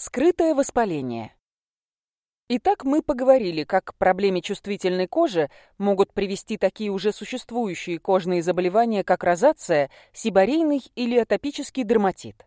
Скрытое воспаление. Итак, мы поговорили, как к проблеме чувствительной кожи могут привести такие уже существующие кожные заболевания, как розация, сибарейный или атопический дерматит.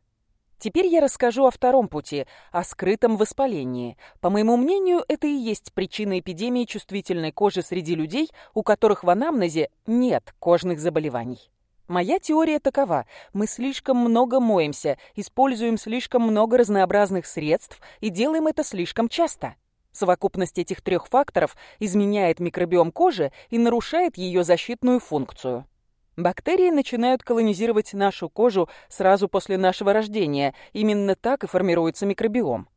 Теперь я расскажу о втором пути, о скрытом воспалении. По моему мнению, это и есть причина эпидемии чувствительной кожи среди людей, у которых в анамнезе нет кожных заболеваний. Моя теория такова. Мы слишком много моемся, используем слишком много разнообразных средств и делаем это слишком часто. Совокупность этих трех факторов изменяет микробиом кожи и нарушает ее защитную функцию. Бактерии начинают колонизировать нашу кожу сразу после нашего рождения. Именно так и формируется микробиом.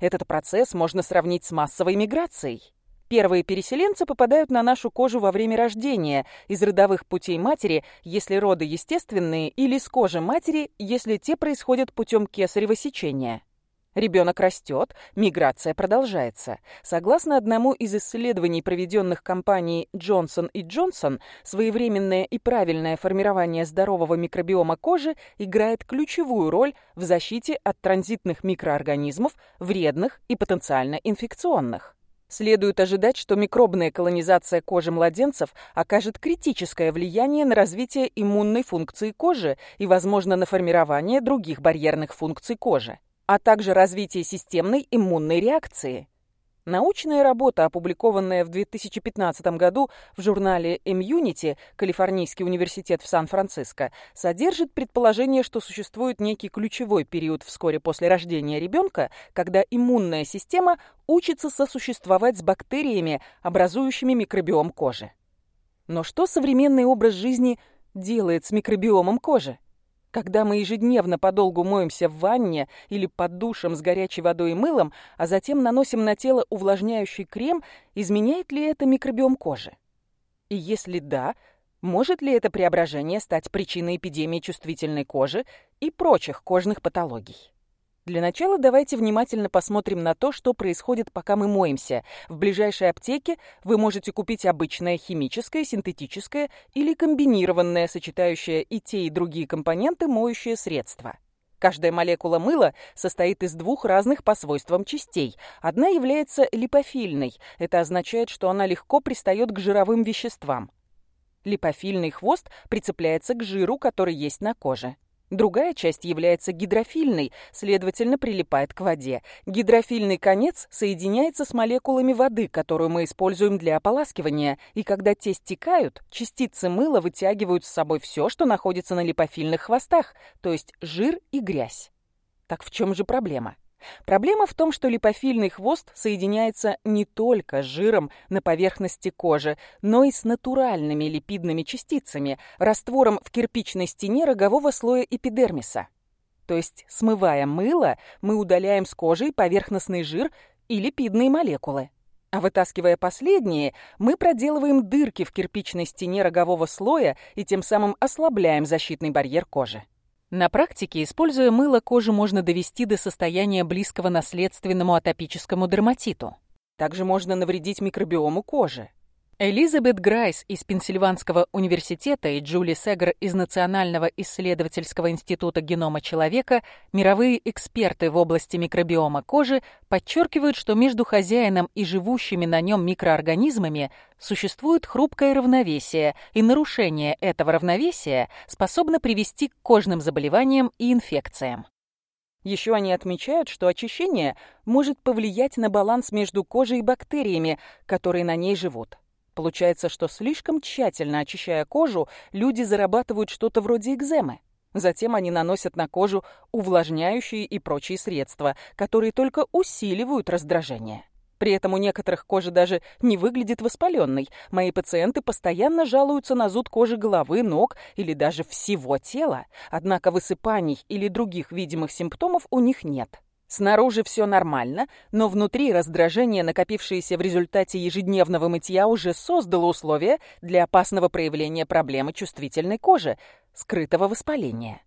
Этот процесс можно сравнить с массовой миграцией. Первые переселенцы попадают на нашу кожу во время рождения, из родовых путей матери, если роды естественные, или с кожи матери, если те происходят путем кесарево сечения. Ребенок растет, миграция продолжается. Согласно одному из исследований, проведенных компанией Джонсон и Джонсон, своевременное и правильное формирование здорового микробиома кожи играет ключевую роль в защите от транзитных микроорганизмов, вредных и потенциально инфекционных. Следует ожидать, что микробная колонизация кожи младенцев окажет критическое влияние на развитие иммунной функции кожи и, возможно, на формирование других барьерных функций кожи, а также развитие системной иммунной реакции. Научная работа, опубликованная в 2015 году в журнале Immunity, Калифорнийский университет в Сан-Франциско, содержит предположение, что существует некий ключевой период вскоре после рождения ребенка, когда иммунная система учится сосуществовать с бактериями, образующими микробиом кожи. Но что современный образ жизни делает с микробиомом кожи? Когда мы ежедневно подолгу моемся в ванне или под душем с горячей водой и мылом, а затем наносим на тело увлажняющий крем, изменяет ли это микробиом кожи? И если да, может ли это преображение стать причиной эпидемии чувствительной кожи и прочих кожных патологий? Для начала давайте внимательно посмотрим на то, что происходит, пока мы моемся. В ближайшей аптеке вы можете купить обычное химическое, синтетическое или комбинированное, сочетающее и те, и другие компоненты моющее средство. Каждая молекула мыла состоит из двух разных по свойствам частей. Одна является липофильной. Это означает, что она легко пристает к жировым веществам. Липофильный хвост прицепляется к жиру, который есть на коже. Другая часть является гидрофильной, следовательно, прилипает к воде. Гидрофильный конец соединяется с молекулами воды, которую мы используем для ополаскивания, и когда те стекают, частицы мыла вытягивают с собой все, что находится на липофильных хвостах, то есть жир и грязь. Так в чем же проблема? Проблема в том, что липофильный хвост соединяется не только с жиром на поверхности кожи, но и с натуральными липидными частицами, раствором в кирпичной стене рогового слоя эпидермиса. То есть, смывая мыло, мы удаляем с кожи поверхностный жир и липидные молекулы. А вытаскивая последние, мы проделываем дырки в кирпичной стене рогового слоя и тем самым ослабляем защитный барьер кожи. На практике, используя мыло, кожу можно довести до состояния близкого наследственному атопическому дерматиту. Также можно навредить микробиому кожи. Элизабет Грайс из Пенсильванского университета и Джули Сегр из Национального исследовательского института генома человека, мировые эксперты в области микробиома кожи, подчеркивают, что между хозяином и живущими на нем микроорганизмами существует хрупкое равновесие, и нарушение этого равновесия способно привести к кожным заболеваниям и инфекциям. Еще они отмечают, что очищение может повлиять на баланс между кожей и бактериями, которые на ней живут. Получается, что слишком тщательно очищая кожу, люди зарабатывают что-то вроде экземы. Затем они наносят на кожу увлажняющие и прочие средства, которые только усиливают раздражение. При этом у некоторых кожа даже не выглядит воспаленной. Мои пациенты постоянно жалуются на зуд кожи головы, ног или даже всего тела. Однако высыпаний или других видимых симптомов у них нет. Снаружи все нормально, но внутри раздражение, накопившееся в результате ежедневного мытья, уже создало условия для опасного проявления проблемы чувствительной кожи, скрытого воспаления.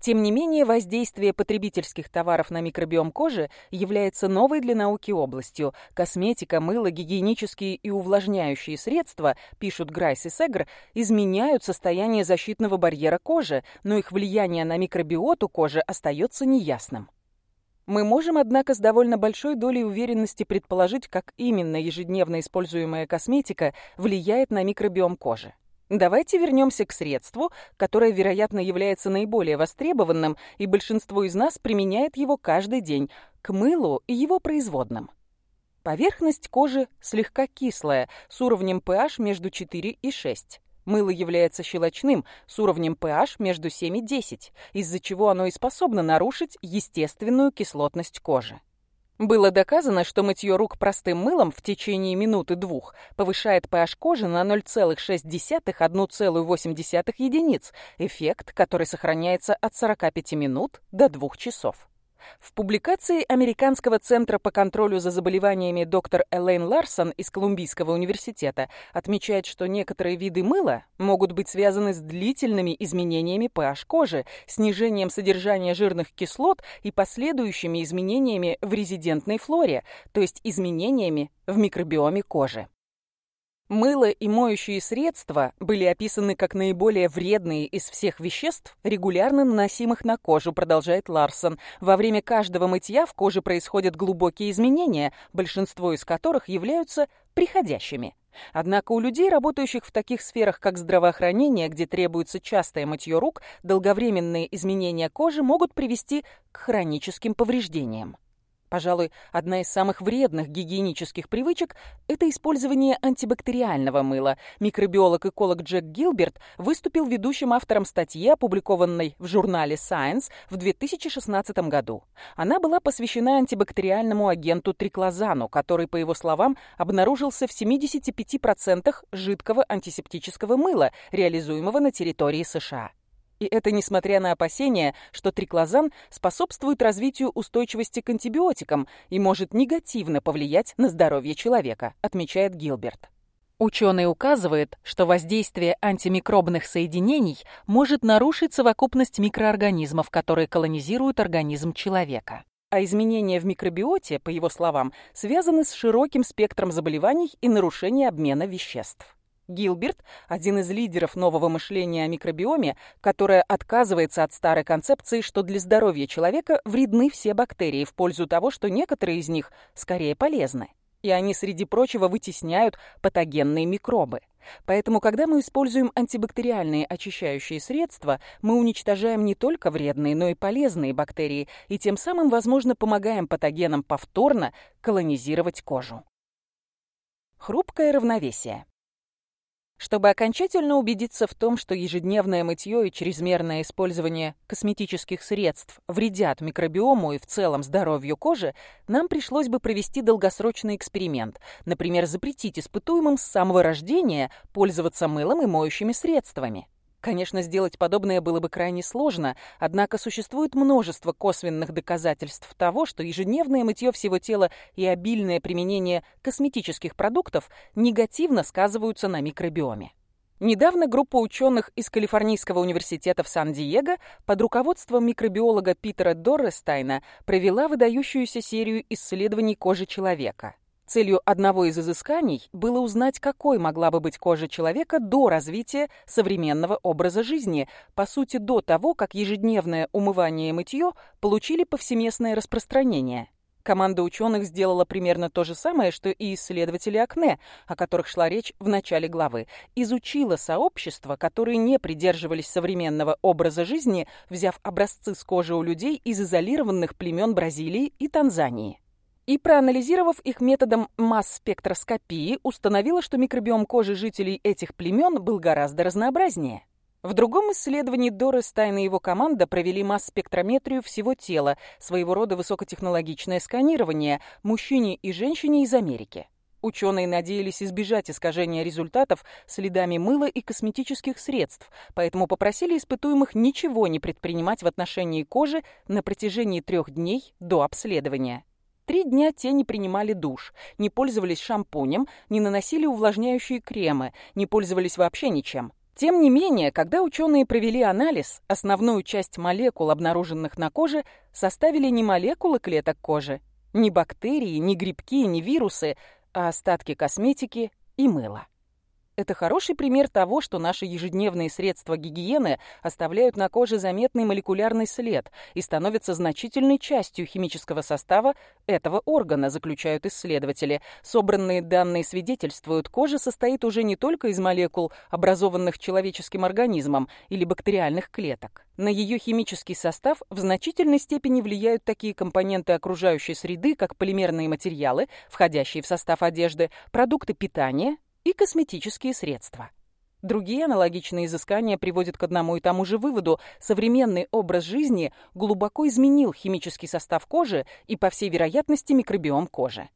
Тем не менее, воздействие потребительских товаров на микробиом кожи является новой для науки областью. Косметика, мыло, гигиенические и увлажняющие средства, пишут Грайс и Сегр, изменяют состояние защитного барьера кожи, но их влияние на микробиоту кожи остается неясным. Мы можем, однако, с довольно большой долей уверенности предположить, как именно ежедневно используемая косметика влияет на микробиом кожи. Давайте вернемся к средству, которое, вероятно, является наиболее востребованным, и большинство из нас применяет его каждый день, к мылу и его производным. Поверхность кожи слегка кислая, с уровнем pH между 4 и 6. Мыло является щелочным, с уровнем pH между 7 и 10, из-за чего оно и способно нарушить естественную кислотность кожи. Было доказано, что мытье рук простым мылом в течение минуты-двух повышает pH кожи на 0,6-1,8 единиц, эффект, который сохраняется от 45 минут до 2 часов. В публикации Американского центра по контролю за заболеваниями доктор Элейн Ларсон из Колумбийского университета отмечает, что некоторые виды мыла могут быть связаны с длительными изменениями pH кожи, снижением содержания жирных кислот и последующими изменениями в резидентной флоре, то есть изменениями в микробиоме кожи. Мыло и моющие средства были описаны как наиболее вредные из всех веществ, регулярно наносимых на кожу, продолжает Ларсон. Во время каждого мытья в коже происходят глубокие изменения, большинство из которых являются приходящими. Однако у людей, работающих в таких сферах, как здравоохранение, где требуется частое мытье рук, долговременные изменения кожи могут привести к хроническим повреждениям. Пожалуй, одна из самых вредных гигиенических привычек – это использование антибактериального мыла. Микробиолог-эколог Джек Гилберт выступил ведущим автором статьи, опубликованной в журнале Science в 2016 году. Она была посвящена антибактериальному агенту триклозану, который, по его словам, обнаружился в 75% жидкого антисептического мыла, реализуемого на территории США. И это несмотря на опасения, что триклозан способствует развитию устойчивости к антибиотикам и может негативно повлиять на здоровье человека, отмечает Гилберт. Ученый указывает, что воздействие антимикробных соединений может нарушить совокупность микроорганизмов, которые колонизируют организм человека. А изменения в микробиоте, по его словам, связаны с широким спектром заболеваний и нарушения обмена веществ. Гилберт, один из лидеров нового мышления о микробиоме, которое отказывается от старой концепции, что для здоровья человека вредны все бактерии в пользу того, что некоторые из них скорее полезны. И они, среди прочего, вытесняют патогенные микробы. Поэтому, когда мы используем антибактериальные очищающие средства, мы уничтожаем не только вредные, но и полезные бактерии, и тем самым, возможно, помогаем патогенам повторно колонизировать кожу. Хрупкое равновесие. Чтобы окончательно убедиться в том, что ежедневное мытье и чрезмерное использование косметических средств вредят микробиому и в целом здоровью кожи, нам пришлось бы провести долгосрочный эксперимент, например, запретить испытуемым с самого рождения пользоваться мылом и моющими средствами. Конечно, сделать подобное было бы крайне сложно, однако существует множество косвенных доказательств того, что ежедневное мытье всего тела и обильное применение косметических продуктов негативно сказываются на микробиоме. Недавно группа ученых из Калифорнийского университета в Сан-Диего под руководством микробиолога Питера Дорестайна провела выдающуюся серию исследований кожи человека – Целью одного из изысканий было узнать, какой могла бы быть кожа человека до развития современного образа жизни, по сути, до того, как ежедневное умывание и мытье получили повсеместное распространение. Команда ученых сделала примерно то же самое, что и исследователи акне, о которых шла речь в начале главы. Изучила сообщества, которые не придерживались современного образа жизни, взяв образцы с кожи у людей из изолированных племен Бразилии и Танзании и, проанализировав их методом масс-спектроскопии, установила, что микробиом кожи жителей этих племен был гораздо разнообразнее. В другом исследовании Доры Стайн и его команда провели масс-спектрометрию всего тела, своего рода высокотехнологичное сканирование, мужчине и женщине из Америки. Ученые надеялись избежать искажения результатов следами мыла и косметических средств, поэтому попросили испытуемых ничего не предпринимать в отношении кожи на протяжении трех дней до обследования. Три дня те не принимали душ, не пользовались шампунем, не наносили увлажняющие кремы, не пользовались вообще ничем. Тем не менее, когда ученые провели анализ, основную часть молекул, обнаруженных на коже, составили не молекулы клеток кожи, не бактерии, не грибки, не вирусы, а остатки косметики и мыла. Это хороший пример того, что наши ежедневные средства гигиены оставляют на коже заметный молекулярный след и становятся значительной частью химического состава этого органа, заключают исследователи. Собранные данные свидетельствуют, кожа состоит уже не только из молекул, образованных человеческим организмом или бактериальных клеток. На ее химический состав в значительной степени влияют такие компоненты окружающей среды, как полимерные материалы, входящие в состав одежды, продукты питания, и косметические средства. Другие аналогичные изыскания приводят к одному и тому же выводу. Современный образ жизни глубоко изменил химический состав кожи и, по всей вероятности, микробиом кожи.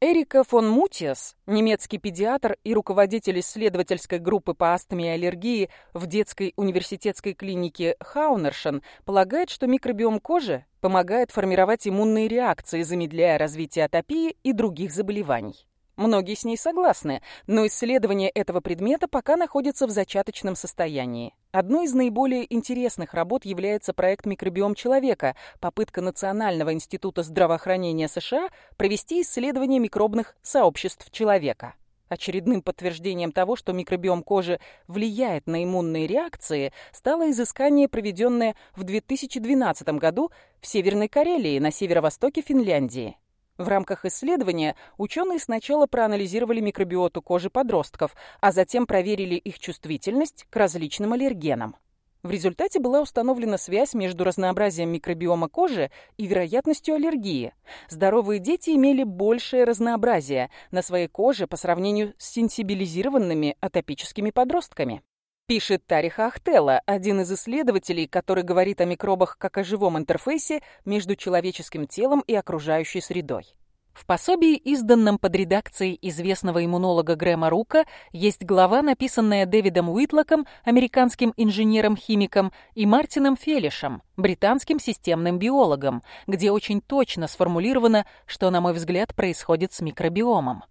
Эрика фон Мутиас, немецкий педиатр и руководитель исследовательской группы по астме и аллергии в детской университетской клинике Хаунершен, полагает, что микробиом кожи помогает формировать иммунные реакции, замедляя развитие атопии и других заболеваний. Многие с ней согласны, но исследование этого предмета пока находится в зачаточном состоянии. Одной из наиболее интересных работ является проект «Микробиом человека», попытка Национального института здравоохранения США провести исследование микробных сообществ человека. Очередным подтверждением того, что микробиом кожи влияет на иммунные реакции, стало изыскание, проведенное в 2012 году в Северной Карелии на северо-востоке Финляндии. В рамках исследования ученые сначала проанализировали микробиоту кожи подростков, а затем проверили их чувствительность к различным аллергенам. В результате была установлена связь между разнообразием микробиома кожи и вероятностью аллергии. Здоровые дети имели большее разнообразие на своей коже по сравнению с сенсибилизированными атопическими подростками. Пишет Тариха Ахтелла, один из исследователей, который говорит о микробах как о живом интерфейсе между человеческим телом и окружающей средой. В пособии, изданном под редакцией известного иммунолога Грэма Рука, есть глава, написанная Дэвидом Уитлоком, американским инженером-химиком, и Мартином Фелишем, британским системным биологом, где очень точно сформулировано, что, на мой взгляд, происходит с микробиомом.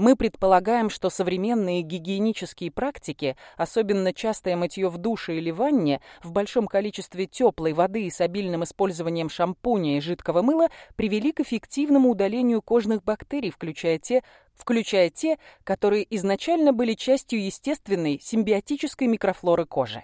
Мы предполагаем, что современные гигиенические практики, особенно частое мытье в душе или ванне, в большом количестве теплой воды и с обильным использованием шампуня и жидкого мыла, привели к эффективному удалению кожных бактерий, включая те, включая те, которые изначально были частью естественной симбиотической микрофлоры кожи.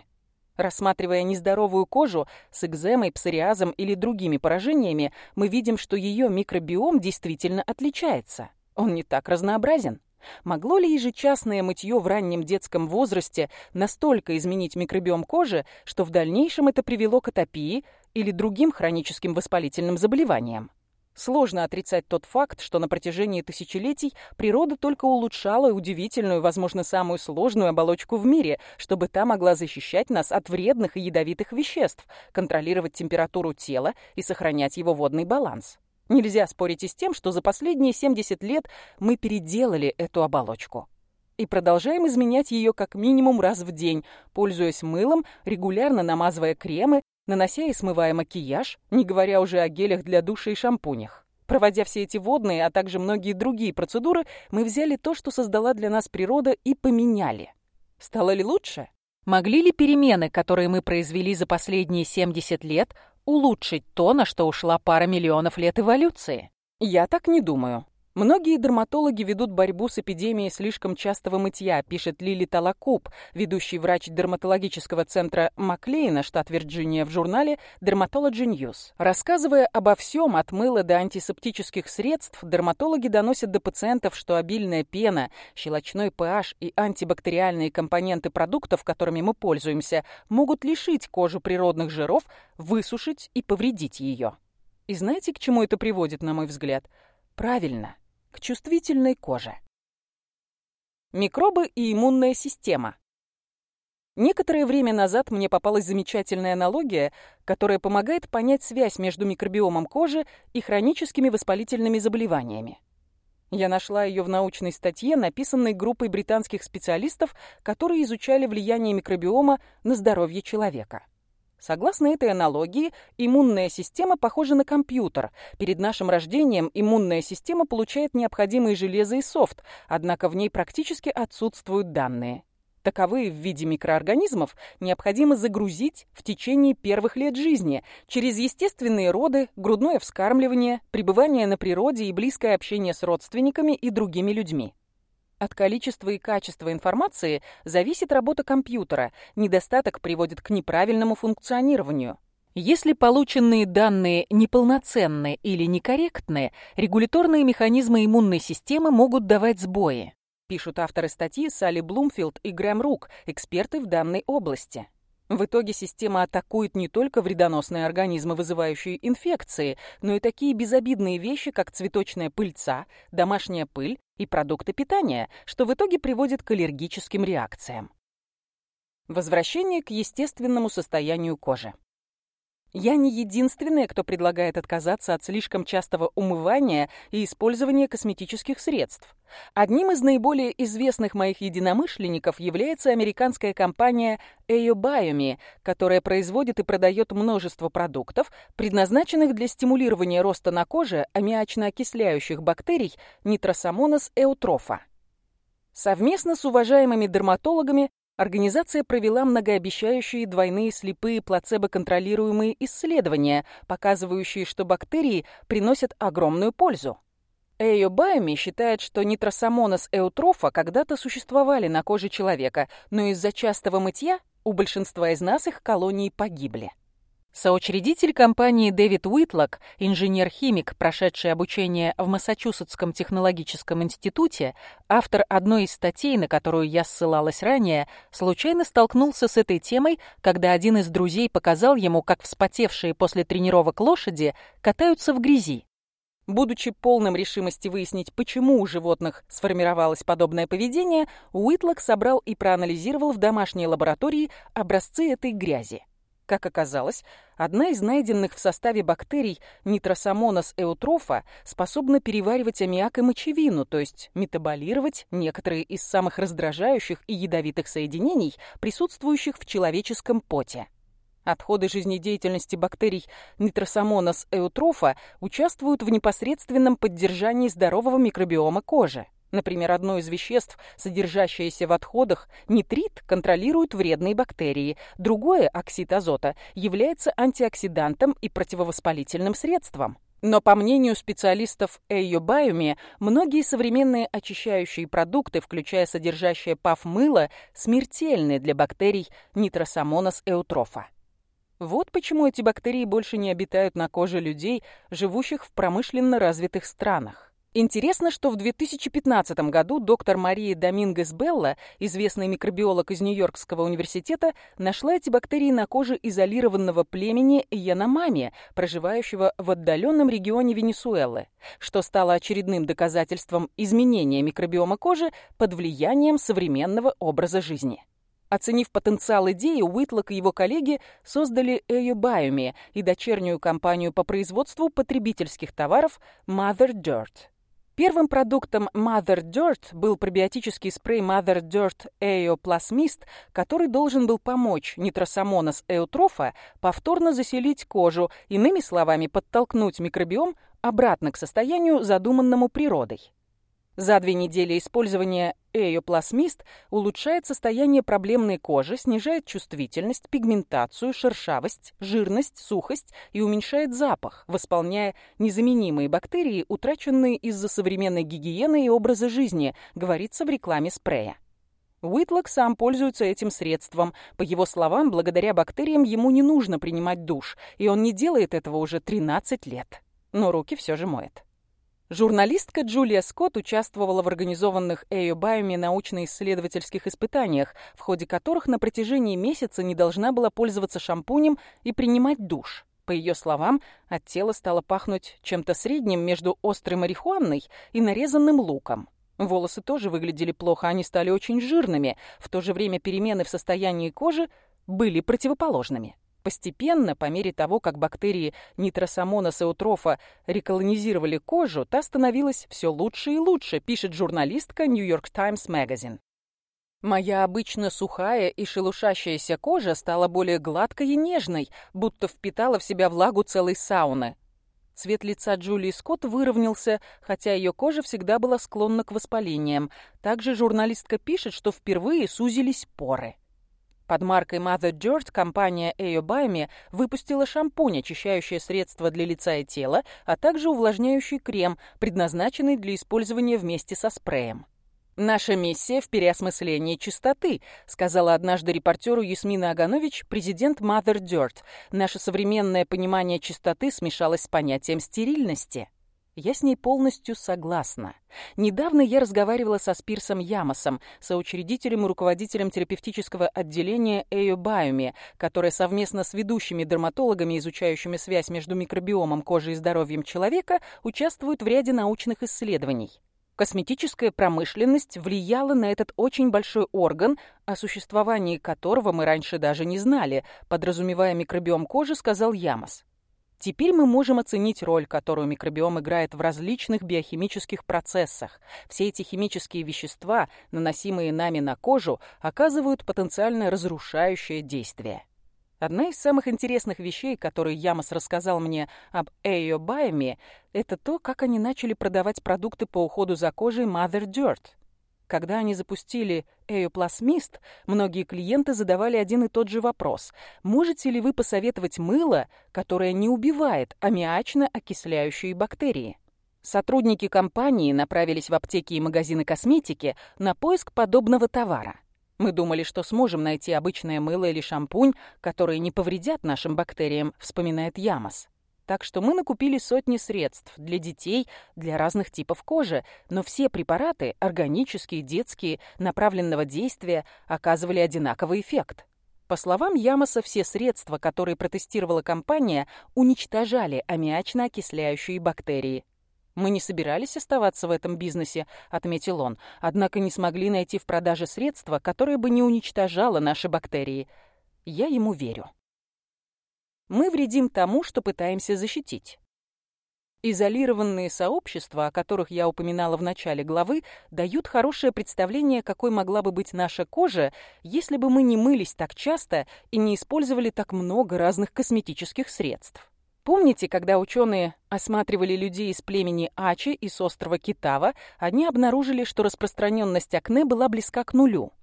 Рассматривая нездоровую кожу с экземой, псориазом или другими поражениями, мы видим, что ее микробиом действительно отличается. Он не так разнообразен. Могло ли ежечасное мытье в раннем детском возрасте настолько изменить микробиом кожи, что в дальнейшем это привело к атопии или другим хроническим воспалительным заболеваниям? Сложно отрицать тот факт, что на протяжении тысячелетий природа только улучшала удивительную, возможно, самую сложную оболочку в мире, чтобы та могла защищать нас от вредных и ядовитых веществ, контролировать температуру тела и сохранять его водный баланс. Нельзя спорить и с тем, что за последние 70 лет мы переделали эту оболочку. И продолжаем изменять ее как минимум раз в день, пользуясь мылом, регулярно намазывая кремы, нанося и смывая макияж, не говоря уже о гелях для душа и шампунях. Проводя все эти водные, а также многие другие процедуры, мы взяли то, что создала для нас природа, и поменяли. Стало ли лучше? Могли ли перемены, которые мы произвели за последние 70 лет, улучшить то, на что ушла пара миллионов лет эволюции. Я так не думаю. Многие дерматологи ведут борьбу с эпидемией слишком частого мытья, пишет Лили Талакуб, ведущий врач дерматологического центра Маклейна, штат Вирджиния, в журнале Dermatology News. Рассказывая обо всем, от мыла до антисептических средств, дерматологи доносят до пациентов, что обильная пена, щелочной pH и антибактериальные компоненты продуктов, которыми мы пользуемся, могут лишить кожу природных жиров, высушить и повредить ее. И знаете, к чему это приводит, на мой взгляд? Правильно, к чувствительной коже. Микробы и иммунная система. Некоторое время назад мне попалась замечательная аналогия, которая помогает понять связь между микробиомом кожи и хроническими воспалительными заболеваниями. Я нашла ее в научной статье, написанной группой британских специалистов, которые изучали влияние микробиома на здоровье человека. Согласно этой аналогии, иммунная система похожа на компьютер. Перед нашим рождением иммунная система получает необходимые железо и софт, однако в ней практически отсутствуют данные. Таковые в виде микроорганизмов необходимо загрузить в течение первых лет жизни через естественные роды, грудное вскармливание, пребывание на природе и близкое общение с родственниками и другими людьми. От количества и качества информации зависит работа компьютера, недостаток приводит к неправильному функционированию. Если полученные данные неполноценны или некорректны, регуляторные механизмы иммунной системы могут давать сбои, пишут авторы статьи Салли Блумфилд и Грэм Рук, эксперты в данной области. В итоге система атакует не только вредоносные организмы, вызывающие инфекции, но и такие безобидные вещи, как цветочная пыльца, домашняя пыль и продукты питания, что в итоге приводит к аллергическим реакциям. Возвращение к естественному состоянию кожи. Я не единственная, кто предлагает отказаться от слишком частого умывания и использования косметических средств. Одним из наиболее известных моих единомышленников является американская компания AyoBiomy, которая производит и продает множество продуктов, предназначенных для стимулирования роста на коже аммиачно-окисляющих бактерий Nitrosomonas eutropha. Совместно с уважаемыми дерматологами Организация провела многообещающие двойные слепые плацебо-контролируемые исследования, показывающие, что бактерии приносят огромную пользу. Эйо Байми считает, что нитросомонос эутрофа когда-то существовали на коже человека, но из-за частого мытья у большинства из нас их колонии погибли. Соучредитель компании Дэвид Уитлок, инженер-химик, прошедший обучение в Массачусетском технологическом институте, автор одной из статей, на которую я ссылалась ранее, случайно столкнулся с этой темой, когда один из друзей показал ему, как вспотевшие после тренировок лошади катаются в грязи. Будучи полным решимости выяснить, почему у животных сформировалось подобное поведение, Уитлок собрал и проанализировал в домашней лаборатории образцы этой грязи. Как оказалось, одна из найденных в составе бактерий Nitrosomonas eutropha способна переваривать аммиак и мочевину, то есть метаболировать некоторые из самых раздражающих и ядовитых соединений, присутствующих в человеческом поте. Отходы жизнедеятельности бактерий Nitrosomonas eutropha участвуют в непосредственном поддержании здорового микробиома кожи. Например, одно из веществ, содержащееся в отходах, нитрит, контролирует вредные бактерии. Другое, оксид азота, является антиоксидантом и противовоспалительным средством. Но по мнению специалистов Эйобайуми, многие современные очищающие продукты, включая содержащее паф-мыло, смертельны для бактерий нитросомонос эутрофа. Вот почему эти бактерии больше не обитают на коже людей, живущих в промышленно развитых странах. Интересно, что в 2015 году доктор Мария Домингес Белла, известный микробиолог из Нью-Йоркского университета, нашла эти бактерии на коже изолированного племени Яномами, проживающего в отдаленном регионе Венесуэлы, что стало очередным доказательством изменения микробиома кожи под влиянием современного образа жизни. Оценив потенциал идеи, Уитлок и его коллеги создали Эйобайоми и дочернюю компанию по производству потребительских товаров Mother Dirt. Первым продуктом Mother Dirt был пробиотический спрей Mother Dirt Eoplasmist, который должен был помочь нитросомонос эутрофа повторно заселить кожу, иными словами, подтолкнуть микробиом обратно к состоянию, задуманному природой. За две недели использования эйопласмист улучшает состояние проблемной кожи, снижает чувствительность, пигментацию, шершавость, жирность, сухость и уменьшает запах, восполняя незаменимые бактерии, утраченные из-за современной гигиены и образа жизни, говорится в рекламе спрея. Уитлок сам пользуется этим средством. По его словам, благодаря бактериям ему не нужно принимать душ, и он не делает этого уже 13 лет. Но руки все же моет. Журналистка Джулия Скотт участвовала в организованных Эйо научно-исследовательских испытаниях, в ходе которых на протяжении месяца не должна была пользоваться шампунем и принимать душ. По ее словам, от тела стало пахнуть чем-то средним между острой марихуаной и нарезанным луком. Волосы тоже выглядели плохо, они стали очень жирными, в то же время перемены в состоянии кожи были противоположными. Постепенно, по мере того, как бактерии нитросомонос утрофа реколонизировали кожу, та становилась все лучше и лучше, пишет журналистка New York Times Magazine. Моя обычно сухая и шелушащаяся кожа стала более гладкой и нежной, будто впитала в себя влагу целой сауны. Цвет лица Джулии Скотт выровнялся, хотя ее кожа всегда была склонна к воспалениям. Также журналистка пишет, что впервые сузились поры. Под маркой Mother Dirt компания AyoBuyMe выпустила шампунь, очищающее средство для лица и тела, а также увлажняющий крем, предназначенный для использования вместе со спреем. «Наша миссия в переосмыслении чистоты», сказала однажды репортеру Ясмина Аганович, президент Mother Dirt. «Наше современное понимание чистоты смешалось с понятием стерильности». Я с ней полностью согласна. Недавно я разговаривала со Спирсом Ямосом, соучредителем и руководителем терапевтического отделения Эйобайуми, которое совместно с ведущими дерматологами, изучающими связь между микробиомом кожи и здоровьем человека, участвует в ряде научных исследований. Косметическая промышленность влияла на этот очень большой орган, о существовании которого мы раньше даже не знали, подразумевая микробиом кожи, сказал Ямос. Теперь мы можем оценить роль, которую микробиом играет в различных биохимических процессах. Все эти химические вещества, наносимые нами на кожу, оказывают потенциально разрушающее действие. Одна из самых интересных вещей, которые Ямос рассказал мне об Эйо это то, как они начали продавать продукты по уходу за кожей Mother Dirt – когда они запустили «Эйопласмист», многие клиенты задавали один и тот же вопрос. Можете ли вы посоветовать мыло, которое не убивает аммиачно-окисляющие бактерии? Сотрудники компании направились в аптеки и магазины косметики на поиск подобного товара. Мы думали, что сможем найти обычное мыло или шампунь, которые не повредят нашим бактериям, вспоминает Ямас. Так что мы накупили сотни средств для детей, для разных типов кожи, но все препараты, органические, детские, направленного действия, оказывали одинаковый эффект. По словам Ямоса, все средства, которые протестировала компания, уничтожали аммиачно-окисляющие бактерии. «Мы не собирались оставаться в этом бизнесе», — отметил он, «однако не смогли найти в продаже средства, которое бы не уничтожало наши бактерии. Я ему верю» мы вредим тому, что пытаемся защитить. Изолированные сообщества, о которых я упоминала в начале главы, дают хорошее представление, какой могла бы быть наша кожа, если бы мы не мылись так часто и не использовали так много разных косметических средств. Помните, когда ученые осматривали людей из племени Ачи и с острова Китава, они обнаружили, что распространенность акне была близка к нулю –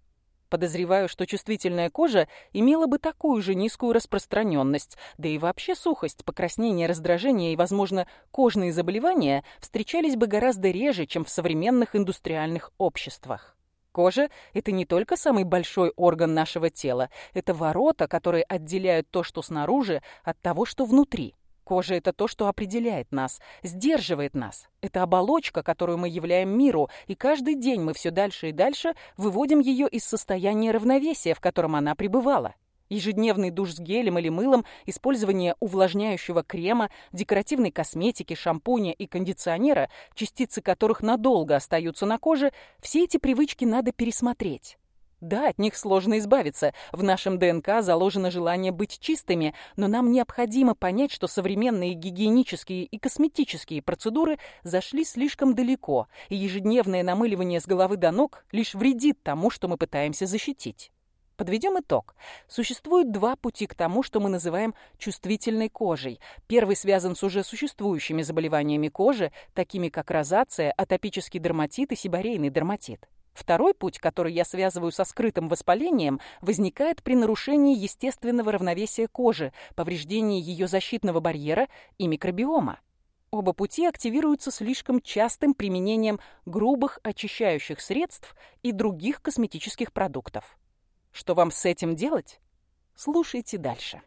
Подозреваю, что чувствительная кожа имела бы такую же низкую распространенность, да и вообще сухость, покраснение, раздражение и, возможно, кожные заболевания встречались бы гораздо реже, чем в современных индустриальных обществах. Кожа – это не только самый большой орган нашего тела, это ворота, которые отделяют то, что снаружи, от того, что внутри – Кожа — это то, что определяет нас, сдерживает нас. Это оболочка, которую мы являем миру, и каждый день мы все дальше и дальше выводим ее из состояния равновесия, в котором она пребывала. Ежедневный душ с гелем или мылом, использование увлажняющего крема, декоративной косметики, шампуня и кондиционера, частицы которых надолго остаются на коже, все эти привычки надо пересмотреть. Да, от них сложно избавиться. В нашем ДНК заложено желание быть чистыми, но нам необходимо понять, что современные гигиенические и косметические процедуры зашли слишком далеко, и ежедневное намыливание с головы до ног лишь вредит тому, что мы пытаемся защитить. Подведем итог. Существует два пути к тому, что мы называем чувствительной кожей. Первый связан с уже существующими заболеваниями кожи, такими как розация, атопический дерматит и сибарейный дерматит. Второй путь, который я связываю со скрытым воспалением, возникает при нарушении естественного равновесия кожи, повреждении ее защитного барьера и микробиома. Оба пути активируются слишком частым применением грубых очищающих средств и других косметических продуктов. Что вам с этим делать? Слушайте дальше.